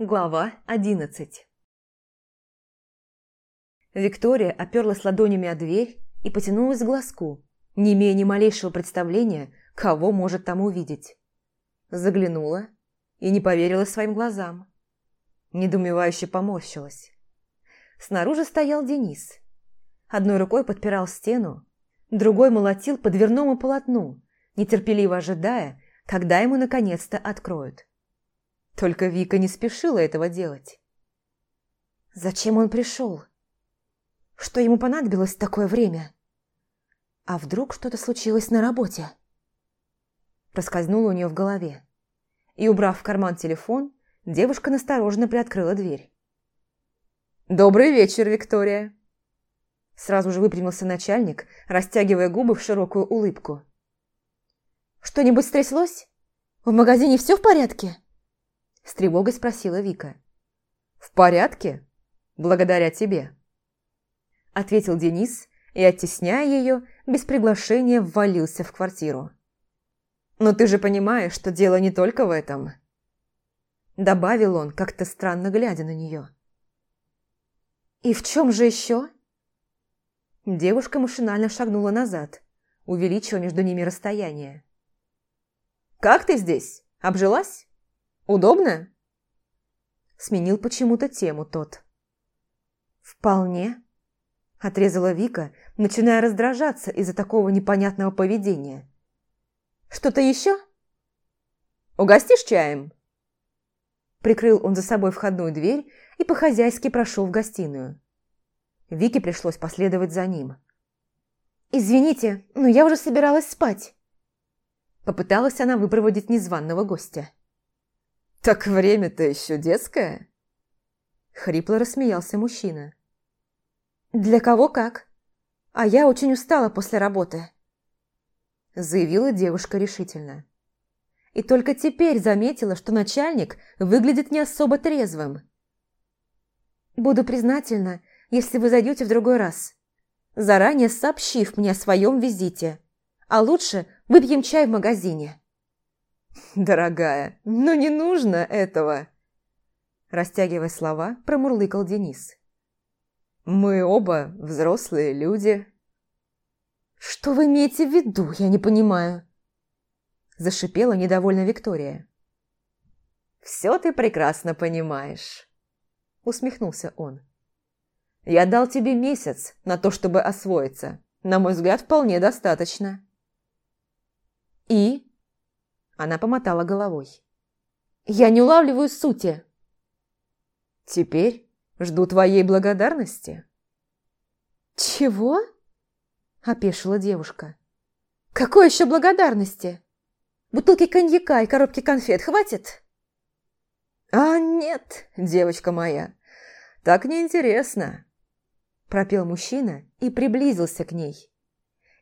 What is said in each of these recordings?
Глава одиннадцать Виктория оперлась ладонями о дверь и потянулась к глазку, не имея ни малейшего представления, кого может там увидеть. Заглянула и не поверила своим глазам. Недоумевающе поморщилась. Снаружи стоял Денис. Одной рукой подпирал стену, другой молотил по дверному полотну, нетерпеливо ожидая, когда ему наконец-то откроют. Только Вика не спешила этого делать. Зачем он пришел? Что ему понадобилось такое время? А вдруг что-то случилось на работе? Проскользнуло у нее в голове. И, убрав в карман телефон, девушка настороженно приоткрыла дверь. «Добрый вечер, Виктория!» Сразу же выпрямился начальник, растягивая губы в широкую улыбку. «Что-нибудь стряслось? В магазине все в порядке?» С тревогой спросила Вика. «В порядке? Благодаря тебе», – ответил Денис и, оттесняя ее, без приглашения ввалился в квартиру. «Но ты же понимаешь, что дело не только в этом», – добавил он, как-то странно глядя на нее. «И в чем же еще?» Девушка машинально шагнула назад, увеличивая между ними расстояние. «Как ты здесь? Обжилась?» Удобно?» Сменил почему-то тему тот. «Вполне», – отрезала Вика, начиная раздражаться из-за такого непонятного поведения. «Что-то еще?» «Угостишь чаем?» Прикрыл он за собой входную дверь и по-хозяйски прошел в гостиную. Вике пришлось последовать за ним. «Извините, но я уже собиралась спать». Попыталась она выпроводить незваного гостя. «Так время-то еще детское?» Хрипло рассмеялся мужчина. «Для кого как? А я очень устала после работы», заявила девушка решительно. И только теперь заметила, что начальник выглядит не особо трезвым. «Буду признательна, если вы зайдете в другой раз, заранее сообщив мне о своем визите, а лучше выпьем чай в магазине». «Дорогая, ну не нужно этого!» Растягивая слова, промурлыкал Денис. «Мы оба взрослые люди». «Что вы имеете в виду, я не понимаю?» Зашипела недовольно Виктория. «Все ты прекрасно понимаешь», усмехнулся он. «Я дал тебе месяц на то, чтобы освоиться. На мой взгляд, вполне достаточно». Она помотала головой. «Я не улавливаю сути». «Теперь жду твоей благодарности». «Чего?» – опешила девушка. «Какой еще благодарности? Бутылки коньяка и коробки конфет хватит?» «А нет, девочка моя, так неинтересно», – пропел мужчина и приблизился к ней.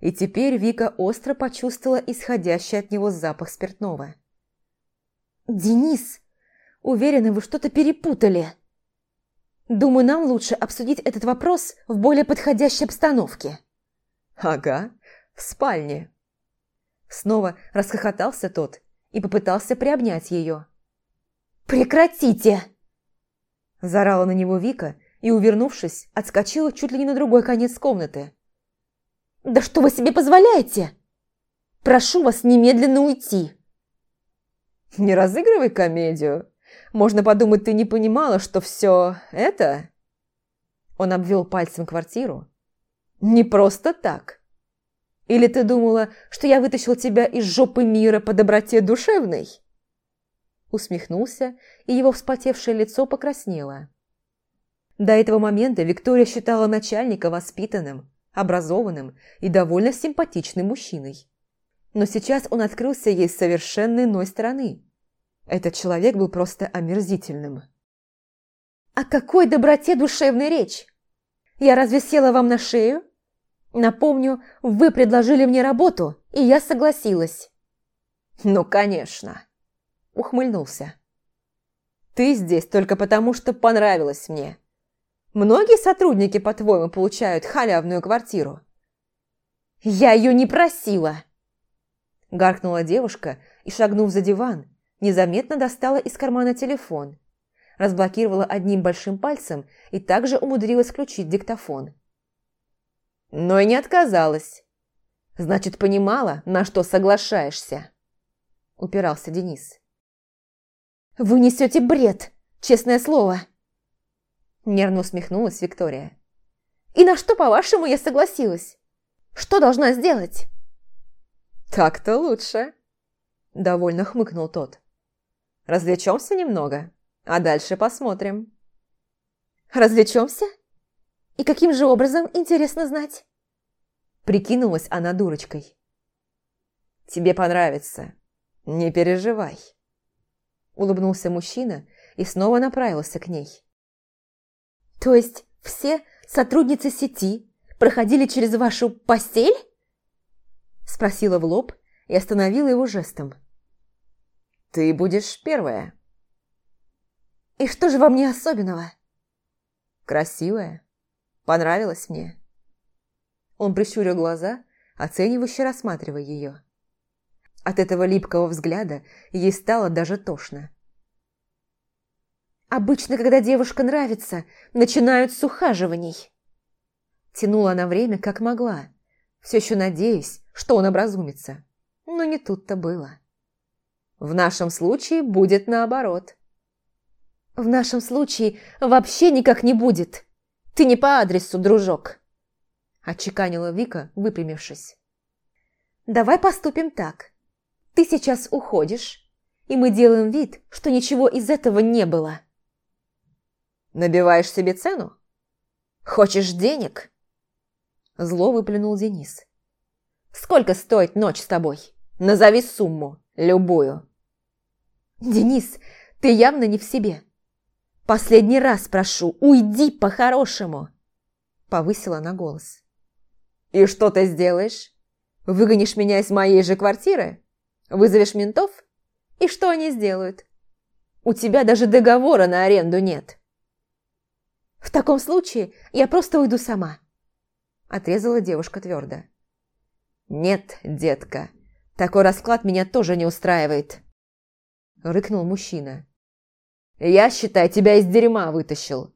И теперь Вика остро почувствовала исходящий от него запах спиртного. «Денис, уверена, вы что-то перепутали. Думаю, нам лучше обсудить этот вопрос в более подходящей обстановке». «Ага, в спальне». Снова расхохотался тот и попытался приобнять ее. «Прекратите!» Зарала на него Вика и, увернувшись, отскочила чуть ли не на другой конец комнаты. «Да что вы себе позволяете? Прошу вас немедленно уйти!» «Не разыгрывай комедию. Можно подумать, ты не понимала, что все это...» Он обвел пальцем квартиру. «Не просто так. Или ты думала, что я вытащил тебя из жопы мира по доброте душевной?» Усмехнулся, и его вспотевшее лицо покраснело. До этого момента Виктория считала начальника воспитанным, образованным и довольно симпатичным мужчиной. Но сейчас он открылся ей с совершенно иной стороны. Этот человек был просто омерзительным. «О какой доброте душевной речь? Я разве села вам на шею? Напомню, вы предложили мне работу, и я согласилась». «Ну, конечно», – ухмыльнулся. «Ты здесь только потому, что понравилась мне. Многие сотрудники, по-твоему, получают халявную квартиру?» «Я ее не просила!» Гаркнула девушка и, шагнув за диван, незаметно достала из кармана телефон, разблокировала одним большим пальцем и также умудрилась включить диктофон. Но и не отказалась. Значит, понимала, на что соглашаешься. Упирался Денис. «Вы несете бред, честное слово!» Нервно усмехнулась Виктория. «И на что, по-вашему, я согласилась? Что должна сделать?» «Так-то лучше», – довольно хмыкнул тот. «Развлечемся немного, а дальше посмотрим». «Развлечемся? И каким же образом, интересно знать?» Прикинулась она дурочкой. «Тебе понравится. Не переживай». Улыбнулся мужчина и снова направился к ней. «То есть все сотрудницы сети проходили через вашу постель?» Спросила в лоб и остановила его жестом. «Ты будешь первая». «И что же во мне особенного?» «Красивая. Понравилась мне». Он прищурил глаза, оценивающе рассматривая ее. От этого липкого взгляда ей стало даже тошно. «Обычно, когда девушка нравится, начинают с ухаживаний». Тянула она время, как могла, все еще надеясь, что он образумится. Но не тут-то было. В нашем случае будет наоборот. В нашем случае вообще никак не будет. Ты не по адресу, дружок. Отчеканила Вика, выпрямившись. Давай поступим так. Ты сейчас уходишь, и мы делаем вид, что ничего из этого не было. Набиваешь себе цену? Хочешь денег? Зло выплюнул Денис. Сколько стоит ночь с тобой? Назови сумму, любую. Денис, ты явно не в себе. Последний раз прошу, уйди по-хорошему. Повысила на голос. И что ты сделаешь? Выгонишь меня из моей же квартиры? Вызовешь ментов? И что они сделают? У тебя даже договора на аренду нет. В таком случае я просто уйду сама. Отрезала девушка твердо. «Нет, детка, такой расклад меня тоже не устраивает», – рыкнул мужчина. «Я, считай, тебя из дерьма вытащил.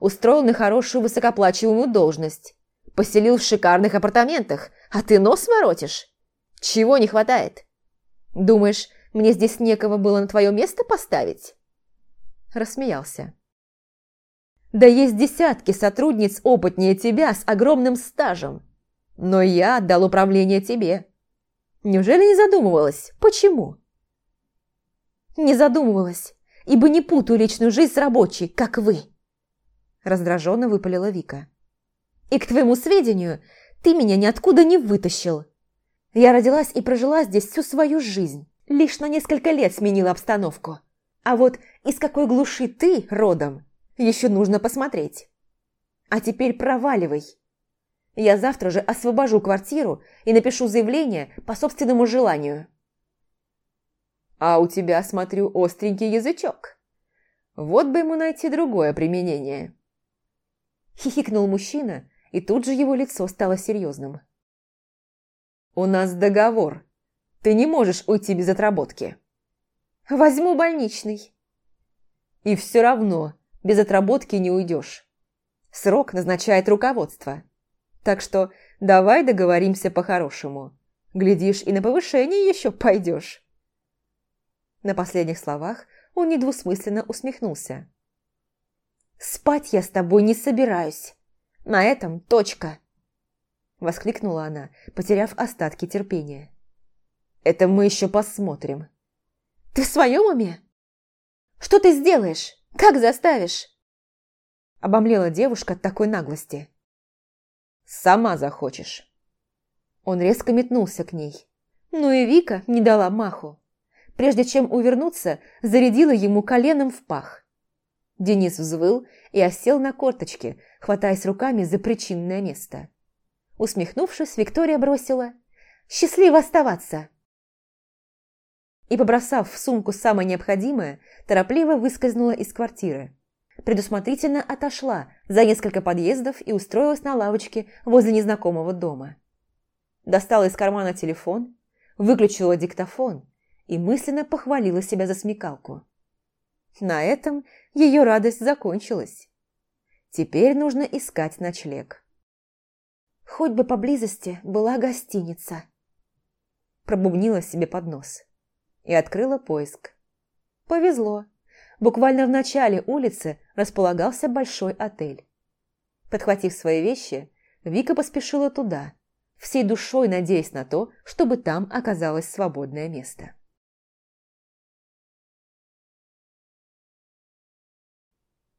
Устроил на хорошую высокоплачиваемую должность. Поселил в шикарных апартаментах, а ты нос воротишь? Чего не хватает? Думаешь, мне здесь некого было на твое место поставить?» Рассмеялся. «Да есть десятки сотрудниц опытнее тебя с огромным стажем. Но я отдал управление тебе. Неужели не задумывалась? Почему? Не задумывалась, ибо не путаю личную жизнь с рабочей, как вы. Раздраженно выпалила Вика. И к твоему сведению, ты меня ниоткуда не вытащил. Я родилась и прожила здесь всю свою жизнь. Лишь на несколько лет сменила обстановку. А вот из какой глуши ты родом, еще нужно посмотреть. А теперь проваливай. Я завтра же освобожу квартиру и напишу заявление по собственному желанию. А у тебя, смотрю, остренький язычок. Вот бы ему найти другое применение. Хихикнул мужчина, и тут же его лицо стало серьезным. «У нас договор. Ты не можешь уйти без отработки». «Возьму больничный». «И все равно без отработки не уйдешь. Срок назначает руководство. Так что давай договоримся по-хорошему. Глядишь, и на повышение еще пойдешь». На последних словах он недвусмысленно усмехнулся. «Спать я с тобой не собираюсь. На этом точка!» Воскликнула она, потеряв остатки терпения. «Это мы еще посмотрим». «Ты в своем уме? Что ты сделаешь? Как заставишь?» Обомлела девушка от такой наглости. Сама захочешь». Он резко метнулся к ней. Но и Вика не дала маху. Прежде чем увернуться, зарядила ему коленом в пах. Денис взвыл и осел на корточки, хватаясь руками за причинное место. Усмехнувшись, Виктория бросила «Счастливо оставаться!» И, побросав в сумку самое необходимое, торопливо выскользнула из квартиры предусмотрительно отошла за несколько подъездов и устроилась на лавочке возле незнакомого дома. Достала из кармана телефон, выключила диктофон и мысленно похвалила себя за смекалку. На этом ее радость закончилась. Теперь нужно искать ночлег. Хоть бы поблизости была гостиница. Пробубнила себе под нос и открыла поиск. Повезло. Буквально в начале улицы располагался большой отель. Подхватив свои вещи, Вика поспешила туда, всей душой надеясь на то, чтобы там оказалось свободное место.